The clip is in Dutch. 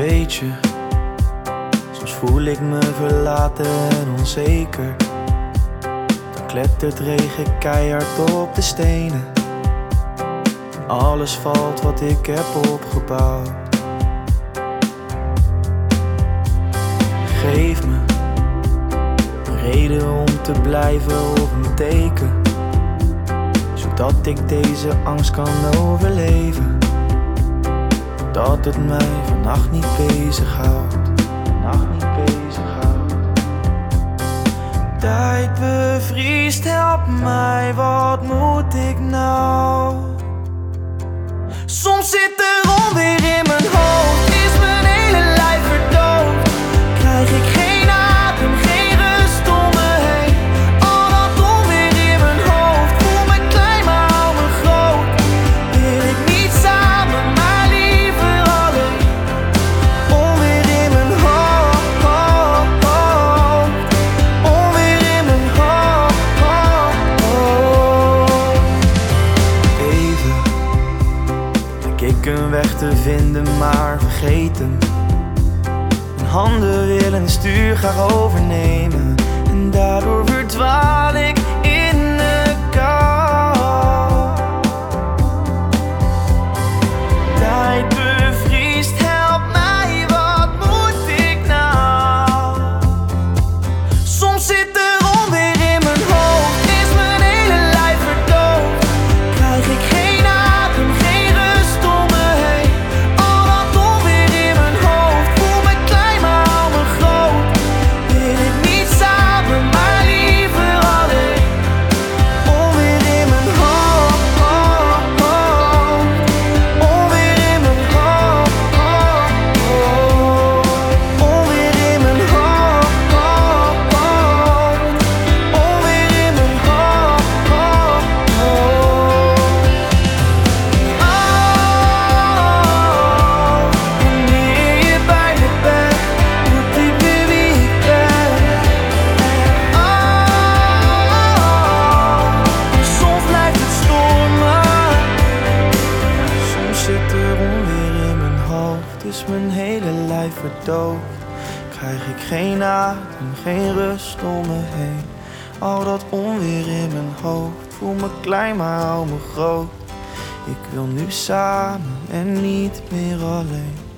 Weet je, soms voel ik me verlaten en onzeker. Dan klettert regen keihard op de stenen. En alles valt wat ik heb opgebouwd. Geef me een reden om te blijven of een teken. Zodat ik deze angst kan overleven. Dat het mij vannacht niet bezighoudt. Niet bezighoudt. Tijd bevriest, help mij, wat moet ik nou? Een weg te vinden, maar vergeet hem. Mijn handen willen stuur graag overnemen. En daardoor verdwaal ik is mijn hele lijf verdoofd. Krijg ik geen adem, geen rust om me heen. Al dat onweer in mijn hoofd, voel me klein maar hou me groot. Ik wil nu samen en niet meer alleen.